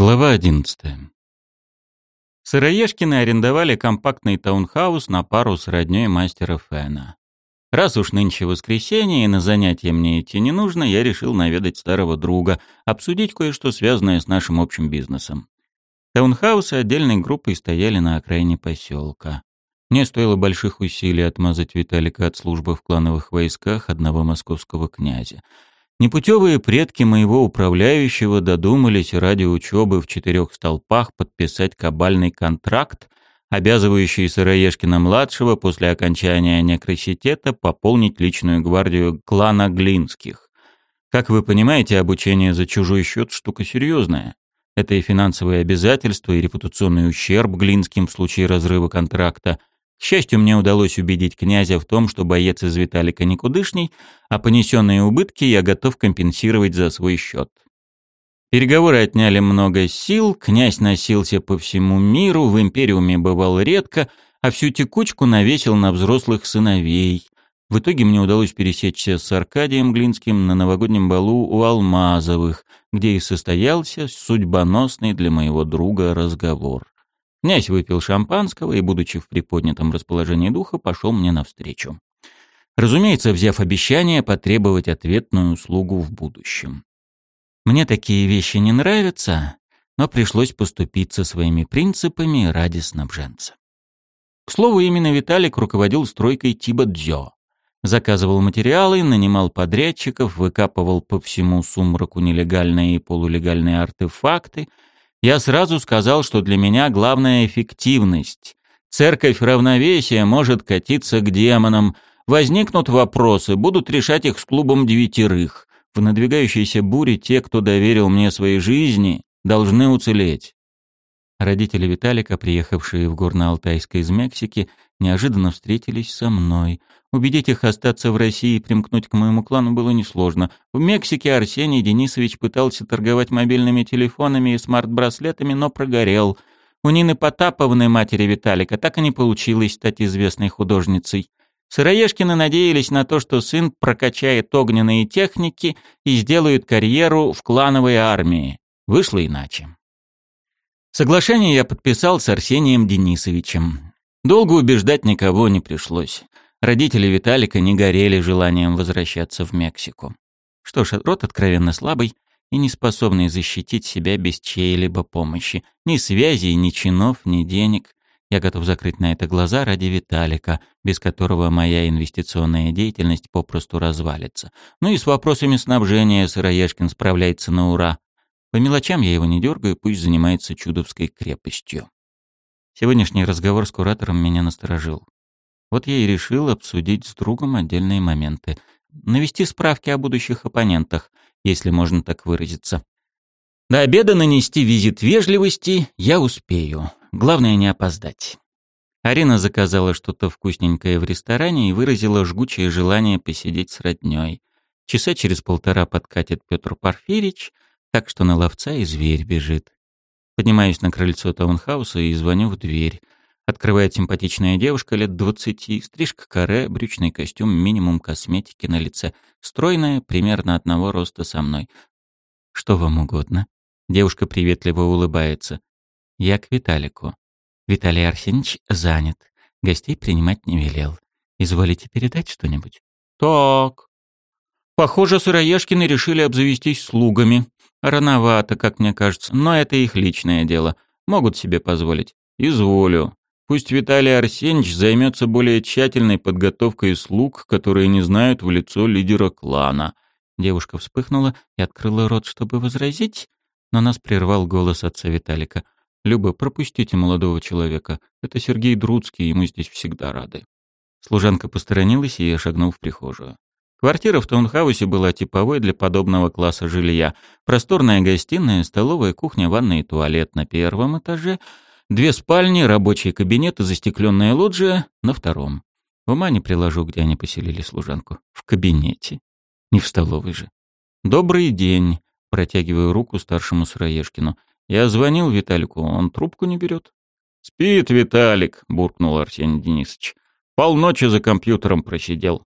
Глава 11. Сыроежкины арендовали компактный таунхаус на пару с роднёй мастера Фэна. Раз уж нынче воскресенье и на занятия мне идти не нужно, я решил наведать старого друга, обсудить кое-что связанное с нашим общим бизнесом. Таунхаусы отдельной группой стояли на окраине поселка. Мне стоило больших усилий отмазать Виталика от службы в клановых войсках одного московского князя — Непутевые предки моего управляющего додумались ради учебы в четырех столпах подписать кабальный контракт, обязывающий Сыроежкина-младшего после окончания некроситета пополнить личную гвардию клана Глинских. Как вы понимаете, обучение за чужой счет штука серьезная. Это и финансовые обязательства, и репутационный ущерб Глинским в случае разрыва контракта – к счастью, мне удалось убедить князя в том, что боец из Виталика никудышний, а понесенные убытки я готов компенсировать за свой счет. Переговоры отняли много сил, князь носился по всему миру, в Империуме бывал редко, а всю текучку навесил на взрослых сыновей. В итоге мне удалось пересечься с Аркадием Глинским на новогоднем балу у Алмазовых, где и состоялся судьбоносный для моего друга разговор. Князь выпил шампанского и, будучи в приподнятом расположении духа, пошел мне навстречу. Разумеется, взяв обещание потребовать ответную услугу в будущем. Мне такие вещи не нравятся, но пришлось поступиться своими принципами ради снабженца. К слову, именно Виталик руководил стройкой Тиба Дзё. Заказывал материалы, нанимал подрядчиков, выкапывал по всему сумраку нелегальные и полулегальные артефакты — я сразу сказал, что для меня главная эффективность. Церковь равновесия может катиться к демонам. Возникнут вопросы, будут решать их с клубом девятерых. В надвигающейся буре те, кто доверил мне своей жизни, должны уцелеть. Родители Виталика, приехавшие в Горно-Алтайск из Мексики, неожиданно встретились со мной. Убедить их остаться в России и примкнуть к моему клану было несложно. В Мексике Арсений Денисович пытался торговать мобильными телефонами и смарт-браслетами, но прогорел. У Нины Потаповны, матери Виталика, так и не получилось стать известной художницей. Сыроежкины надеялись на то, что сын прокачает огненные техники и сделает карьеру в клановой армии. Вышло иначе. Соглашение я подписал с Арсением Денисовичем. Долго убеждать никого не пришлось. Родители Виталика не горели желанием возвращаться в Мексику. Что ж, род откровенно слабый и не способный защитить себя без чьей-либо помощи. Ни связей, ни чинов, ни денег. Я готов закрыть на это глаза ради Виталика, без которого моя инвестиционная деятельность попросту развалится. Ну и с вопросами снабжения Сыроежкин справляется на ура. По мелочам я его не дергаю, пусть занимается чудовской крепостью. Сегодняшний разговор с куратором меня насторожил. Вот я и решил обсудить с другом отдельные моменты. Навести справки о будущих оппонентах, если можно так выразиться. До обеда нанести визит вежливости я успею. Главное не опоздать. Арина заказала что-то вкусненькое в ресторане и выразила жгучее желание посидеть с роднёй. Часа через полтора подкатит Петр Порфирич — так что на ловца и зверь бежит. Поднимаюсь на крыльцо таунхауса и звоню в дверь. Открывает симпатичная девушка лет двадцати, стрижка каре, брючный костюм, минимум косметики на лице. Стройная, примерно одного роста со мной. «Что вам угодно?» Девушка приветливо улыбается. «Я к Виталику. Виталий Арсеньевич занят. Гостей принимать не велел. Изволите передать что-нибудь?» «Так. Похоже, сыроежкины решили обзавестись слугами. Рановато, как мне кажется, но это их личное дело. Могут себе позволить. Изволю. Пусть Виталий Арсеньевич займется более тщательной подготовкой слуг, которые не знают в лицо лидера клана. Девушка вспыхнула и открыла рот, чтобы возразить, но нас прервал голос отца Виталика. «Люба, пропустите молодого человека. Это Сергей Друцкий, ему здесь всегда рады». Служанка посторонилась, и я шагнул в прихожую. Квартира в таунхаусе была типовой для подобного класса жилья. Просторная гостиная, столовая, кухня, ванная и туалет на первом этаже, две спальни, рабочий кабинет и застекленная лоджия на втором. Ума не приложу, где они поселили служанку. В кабинете. Не в столовой же. «Добрый день», — протягиваю руку старшему Сыроежкину. «Я звонил Виталику, он трубку не берет». «Спит Виталик», — буркнул Арсений Денисович. «Полночи за компьютером просидел».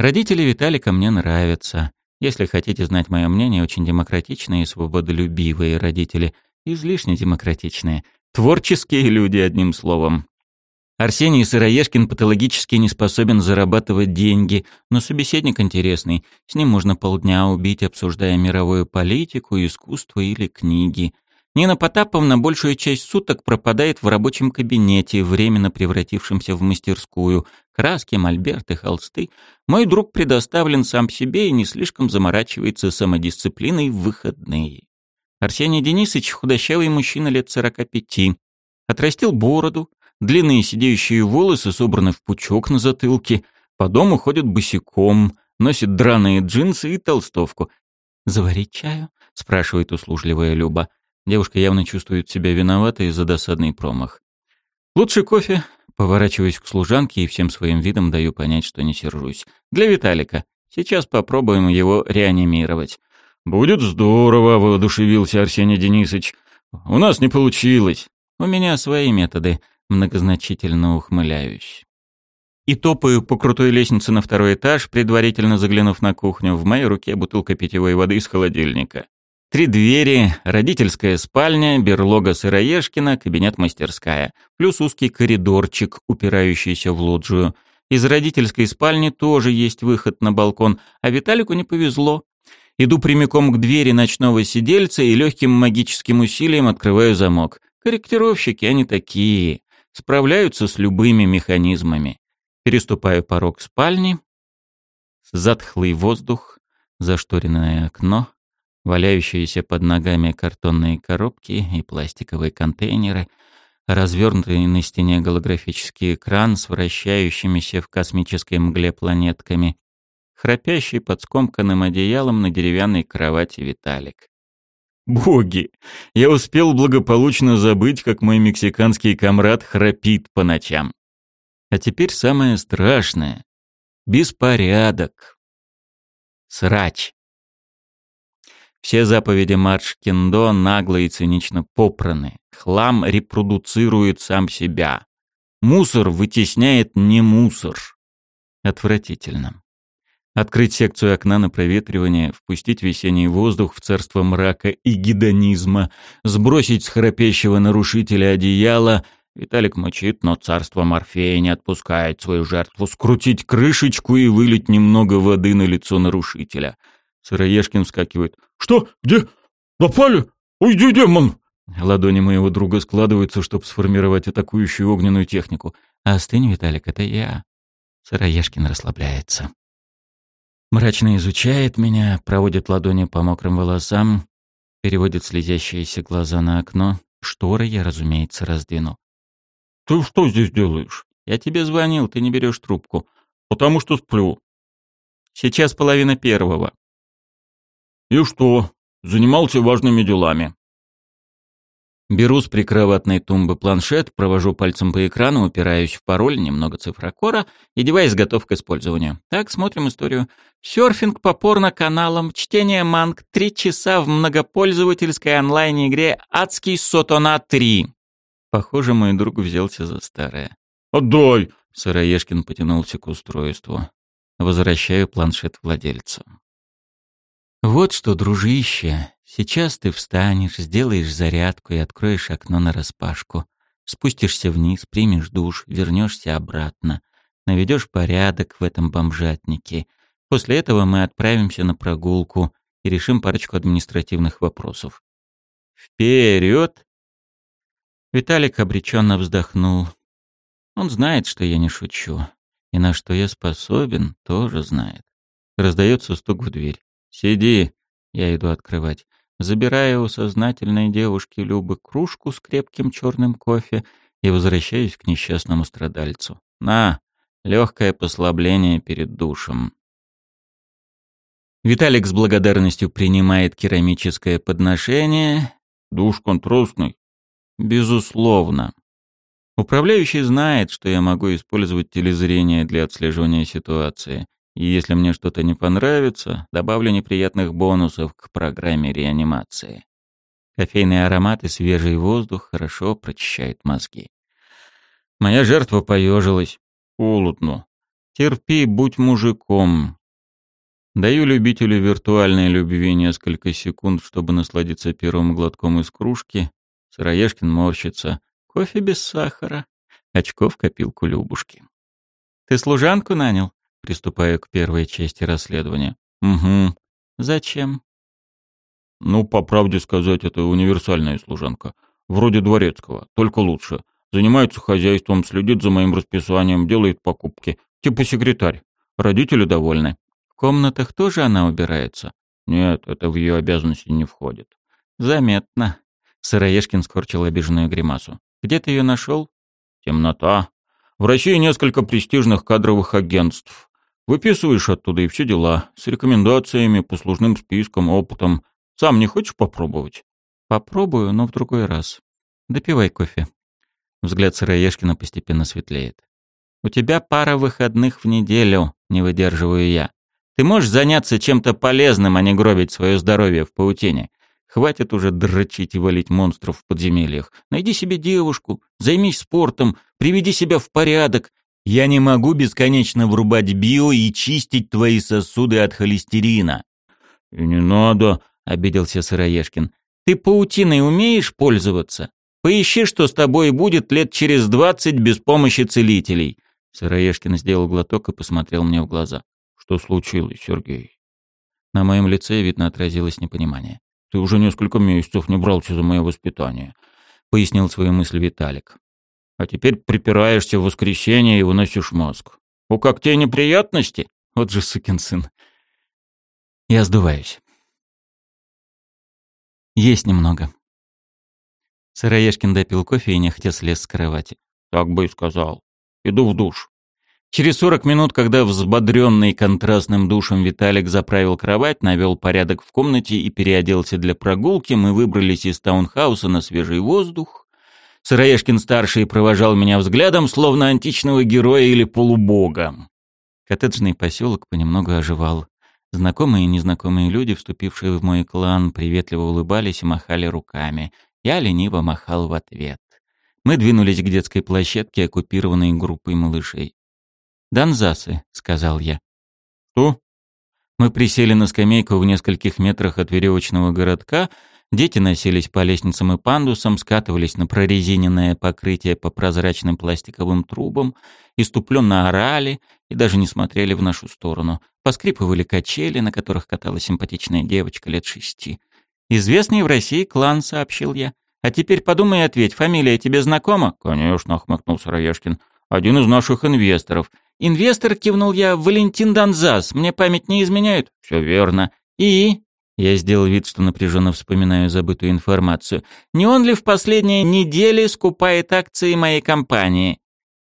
Родители Виталика мне нравятся. Если хотите знать мое мнение, очень демократичные и свободолюбивые родители. излишне демократичные. Творческие люди, одним словом. Арсений Сыроежкин патологически не способен зарабатывать деньги, но собеседник интересный. С ним можно полдня убить, обсуждая мировую политику, искусство или книги. Нина Потаповна большую часть суток пропадает в рабочем кабинете, временно превратившемся в мастерскую. Краски, мольберты, холсты. Мой друг предоставлен сам себе и не слишком заморачивается самодисциплиной в выходные. Арсений Денисович худощавый мужчина лет сорока пяти. Отрастил бороду, Длинные сидеющие волосы собраны в пучок на затылке, по дому ходит босиком, носит драные джинсы и толстовку. «Заварить чаю?» — спрашивает услужливая Люба. Девушка явно чувствует себя виноватой за досадный промах. «Лучше кофе?» Поворачиваюсь к служанке и всем своим видом даю понять, что не сержусь. «Для Виталика. Сейчас попробуем его реанимировать». «Будет здорово», — воодушевился Арсений Денисович. «У нас не получилось». «У меня свои методы», Многозначительно ухмыляюсь. И топаю по крутой лестнице на второй этаж, предварительно заглянув на кухню. В моей руке бутылка питьевой воды из холодильника. Три двери, родительская спальня, берлога Сыроежкина, кабинет-мастерская, плюс узкий коридорчик, упирающийся в лоджию. Из родительской спальни тоже есть выход на балкон, а Виталику не повезло. Иду прямиком к двери ночного сидельца и легким магическим усилием открываю замок. Корректировщики они такие справляются с любыми механизмами. Переступаю порог спальни, затхлый воздух, зашторенное окно, валяющиеся под ногами картонные коробки и пластиковые контейнеры, развернутый на стене голографический экран с вращающимися в космической мгле планетками, храпящий под скомканным одеялом на деревянной кровати Виталик. Боги! Я успел благополучно забыть, как мой мексиканский комрад храпит по ночам. А теперь самое страшное. Беспорядок. Срач. Все заповеди марш кендо нагло и цинично попраны. Хлам репродуцирует сам себя. Мусор вытесняет не мусор. Отвратительно. Открыть секцию окна на проветривание, впустить весенний воздух в царство мрака и гедонизма, сбросить с храпящего нарушителя одеяло. Виталик мочит, но царство Морфея не отпускает свою жертву. Скрутить крышечку и вылить немного воды на лицо нарушителя. Сыроежкин вскакивает. «Что? Где? Напали? Уйди, демон!» Ладони моего друга складываются, чтобы сформировать атакующую огненную технику. «Остынь, Виталик, это я». Сыроежкин расслабляется. Мрачно изучает меня, проводит ладони по мокрым волосам, переводит слезящиеся глаза на окно. Шторы я, разумеется, раздвину. «Ты что здесь делаешь?» «Я тебе звонил, ты не берешь трубку». «Потому что сплю». «Сейчас половина первого». «И что? Занимался важными делами». Беру с прикроватной тумбы планшет, провожу пальцем по экрану, упираюсь в пароль, немного цифрокора и девайс готов к использованию. Так, смотрим историю. Серфинг по порно-каналам, чтение манг, три часа в многопользовательской онлайн-игре «Адский Сотона 3». Похоже, мой друг взялся за старое. «Отдай!» — Сыроежкин потянулся к устройству. Возвращаю планшет владельцу. «Вот что, дружище, сейчас ты встанешь, сделаешь зарядку и откроешь окно нараспашку. Спустишься вниз, примешь душ, вернешься обратно. Наведешь порядок в этом бомжатнике. После этого мы отправимся на прогулку и решим парочку административных вопросов. Вперед! Виталик обреченно вздохнул. Он знает, что я не шучу. И на что я способен, тоже знает. Раздается стук в дверь. «Сиди!» — я иду открывать. Забираю у сознательной девушки Любы кружку с крепким черным кофе и возвращаюсь к несчастному страдальцу. «На!» — легкое послабление перед душем. Виталик с благодарностью принимает керамическое подношение. «Душ контрастный?» «Безусловно. Управляющий знает, что я могу использовать телезрение для отслеживания ситуации. И если мне что-то не понравится, добавлю неприятных бонусов к программе реанимации. Кофейный аромат и свежий воздух хорошо прочищают мозги. Моя жертва поежилась. Холодно. Терпи, будь мужиком. Даю любителю виртуальной любви несколько секунд, чтобы насладиться первым глотком из кружки, Сыроежкин морщится. Кофе без сахара. Очков копилку Любушки. Ты служанку нанял? Приступаю к первой части расследования. Угу. Зачем? Ну, по правде сказать, это универсальная служанка. Вроде дворецкого, только лучше. Занимается хозяйством, следит за моим расписанием, делает покупки. Типа секретарь. Родители довольны. В комнатах тоже она убирается? Нет, это в ее обязанности не входит. Заметно. Сыроежкин скорчил обиженную гримасу. Где ты ее нашел? Темнота. В России несколько престижных кадровых агентств. Выписываешь оттуда и все дела. С рекомендациями, послужным списком, опытом. Сам не хочешь попробовать? Попробую, но в другой раз. Допивай кофе. Взгляд Сыроежкина постепенно светлеет. У тебя пара выходных в неделю, не выдерживаю я. Ты можешь заняться чем-то полезным, а не гробить свое здоровье в паутине. Хватит уже дрочить и валить монстров в подземельях. Найди себе девушку, займись спортом, приведи себя в порядок. Я не могу бесконечно врубать био и чистить твои сосуды от холестерина. И не надо, обиделся Сыроежкин. Ты паутиной умеешь пользоваться? Поищи, что с тобой будет лет через двадцать без помощи целителей. Сыроежкин сделал глоток и посмотрел мне в глаза. Что случилось, Сергей? На моем лице, видно, отразилось непонимание. Ты уже несколько месяцев не брался за мое воспитание, пояснил свою мысль Виталик. А теперь припираешься в воскресенье и выносишь мозг. У когтей неприятности? Вот же сукин сын. Я сдуваюсь. Есть немного. Сыроежкин допил кофе и нехотя слез с кровати. Так бы и сказал. Иду в душ. Через сорок минут, когда взбодренный контрастным душем Виталик заправил кровать, навел порядок в комнате и переоделся для прогулки, мы выбрались из таунхауса на свежий воздух. Сыроежкин-старший провожал меня взглядом, словно античного героя или полубога. Коттеджный поселок понемногу оживал. Знакомые и незнакомые люди, вступившие в мой клан, приветливо улыбались и махали руками. Я лениво махал в ответ. Мы двинулись к детской площадке, оккупированной группой малышей. «Донзасы», — сказал я. «Что?» Мы присели на скамейку в нескольких метрах от веревочного городка, дети носились по лестницам и пандусам, скатывались на прорезиненное покрытие по прозрачным пластиковым трубам, иступленно орали и даже не смотрели в нашу сторону. Поскрипывали качели, на которых каталась симпатичная девочка лет шести. «Известный в России клан», — сообщил я. «А теперь подумай и ответь, фамилия тебе знакома?» «Конечно», — охмыкнулся Раешкин. «Один из наших инвесторов. «Инвестор», — кивнул я, — «Валентин Донзас. Мне память не изменяет?» «Все верно». «И?» Я сделал вид, что напряженно вспоминаю забытую информацию. «Не он ли в последние недели скупает акции моей компании?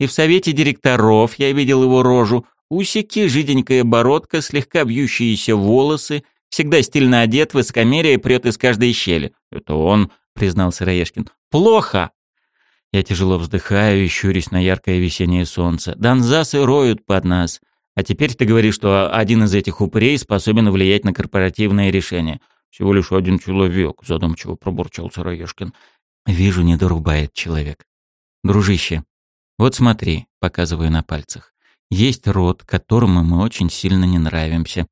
И в совете директоров я видел его рожу. Усики, жиденькая бородка, слегка вьющиеся волосы, всегда стильно одет, высокомерие прет из каждой щели». «Это он», — признался Раешкин. «Плохо. Я тяжело вздыхаю и щурюсь на яркое весеннее солнце. Донзасы роют под нас. А теперь ты говоришь, что один из этих упырей способен влиять на корпоративные решения. Всего лишь один человек, задумчиво пробурчал Сыроежкин. Вижу, не дорубает человек. Дружище, вот смотри, показываю на пальцах. Есть род, которому мы очень сильно не нравимся.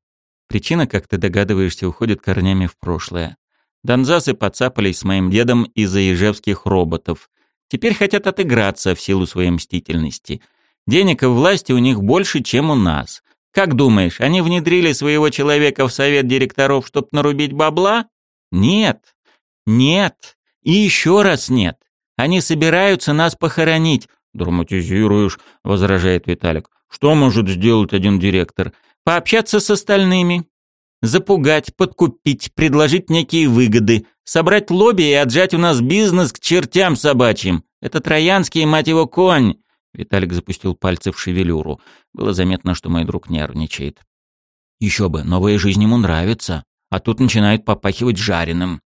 Причина, как ты догадываешься, уходит корнями в прошлое. Донзасы подцапались с моим дедом из-за ежевских роботов — Теперь хотят отыграться в силу своей мстительности. Денег и власти у них больше, чем у нас. Как думаешь, они внедрили своего человека в совет директоров, чтобы нарубить бабла? Нет. Нет. И еще раз нет. Они собираются нас похоронить. Драматизируешь, возражает Виталик. Что может сделать один директор? Пообщаться с остальными. Запугать, подкупить, предложить некие выгоды, собрать лобби и отжать у нас бизнес к чертям собачьим. Это троянский, мать его, конь!» Виталик запустил пальцы в шевелюру. Было заметно, что мой друг нервничает. «Еще бы, новая жизнь ему нравится, а тут начинает попахивать жареным».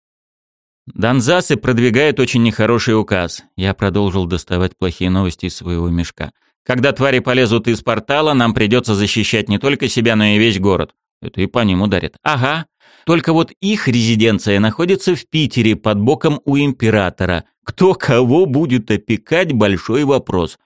Донзасы продвигает очень нехороший указ. Я продолжил доставать плохие новости из своего мешка. Когда твари полезут из портала, нам придется защищать не только себя, но и весь город. Это и по ним ударит. Ага. Только вот их резиденция находится в Питере под боком у императора. Кто кого будет опекать – большой вопрос.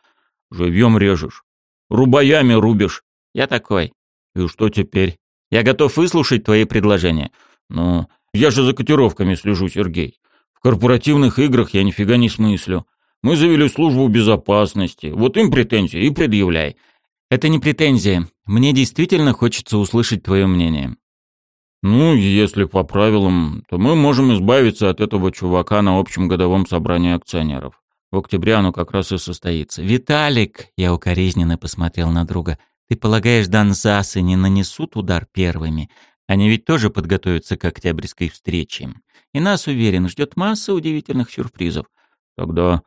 Живьем режешь. Рубаями рубишь. Я такой. И что теперь? Я готов выслушать твои предложения. Ну, я же за котировками слежу, Сергей. В корпоративных играх я нифига не смыслю. Мы завели службу безопасности. Вот им претензии и предъявляй. Это не претензия. Мне действительно хочется услышать твое мнение. Ну, если по правилам, то мы можем избавиться от этого чувака на общем годовом собрании акционеров. В октябре оно как раз и состоится. «Виталик!» — я укоризненно посмотрел на друга. «Ты полагаешь, Донзасы не нанесут удар первыми? Они ведь тоже подготовятся к октябрьской встрече. И нас, уверен, ждет масса удивительных сюрпризов». «Тогда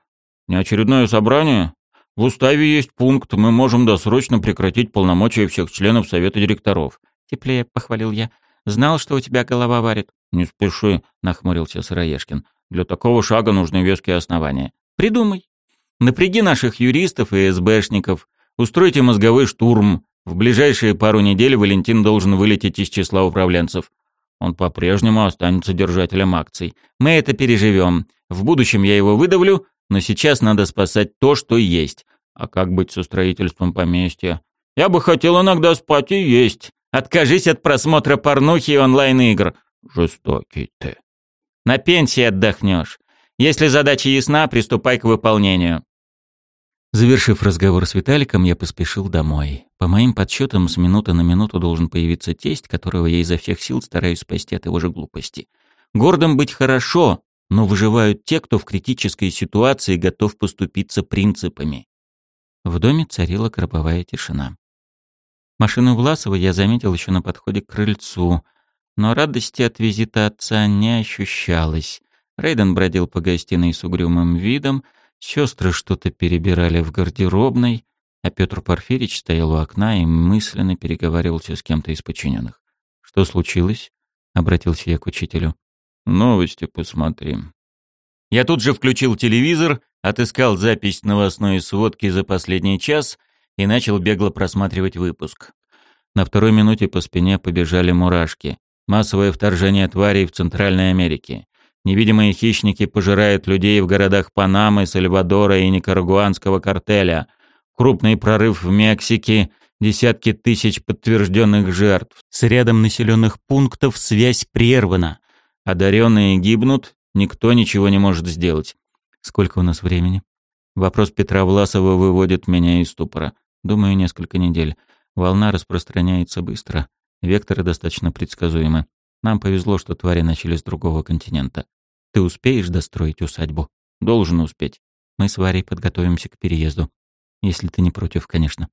не очередное собрание? В уставе есть пункт, мы можем досрочно прекратить полномочия всех членов совета директоров». Теплее похвалил я. «Знал, что у тебя голова варит». «Не спеши», — нахмурился Сыроежкин. «Для такого шага нужны веские основания». Придумай. Напряги наших юристов и СБшников. Устройте мозговой штурм. В ближайшие пару недель Валентин должен вылететь из числа управленцев. Он по-прежнему останется держателем акций. Мы это переживем. В будущем я его выдавлю, но сейчас надо спасать то, что есть. А как быть со строительством поместья? Я бы хотел иногда спать и есть. Откажись от просмотра порнухи и онлайн-игр. Жестокий ты. На пенсии отдохнешь. Если задача ясна, приступай к выполнению. Завершив разговор с Виталиком, я поспешил домой. По моим подсчетам, с минуты на минуту должен появиться тесть, которого я изо всех сил стараюсь спасти от его же глупости. Гордым быть хорошо, но выживают те, кто в критической ситуации готов поступиться принципами. В доме царила гробовая тишина. Машину Власова я заметил еще на подходе к крыльцу, но радости от визита отца не ощущалось. Рейден бродил по гостиной с угрюмым видом, сестры что-то перебирали в гардеробной, а Петр Порфирич стоял у окна и мысленно переговаривался с кем-то из подчиненных. «Что случилось?» — обратился я к учителю. «Новости посмотрим». Я тут же включил телевизор, отыскал запись новостной сводки за последний час и начал бегло просматривать выпуск. На второй минуте по спине побежали мурашки. Массовое вторжение тварей в Центральной Америке. Невидимые хищники пожирают людей в городах Панамы, Сальвадора и Никарагуанского картеля. Крупный прорыв в Мексике, десятки тысяч подтвержденных жертв. С рядом населенных пунктов связь прервана. Одаренные гибнут, никто ничего не может сделать. Сколько у нас времени? Вопрос Петра Власова выводит меня из ступора. Думаю, несколько недель. Волна распространяется быстро. Векторы достаточно предсказуемы. Нам повезло, что твари начали с другого континента. Ты успеешь достроить усадьбу? Должен успеть. Мы с Варей подготовимся к переезду. Если ты не против, конечно.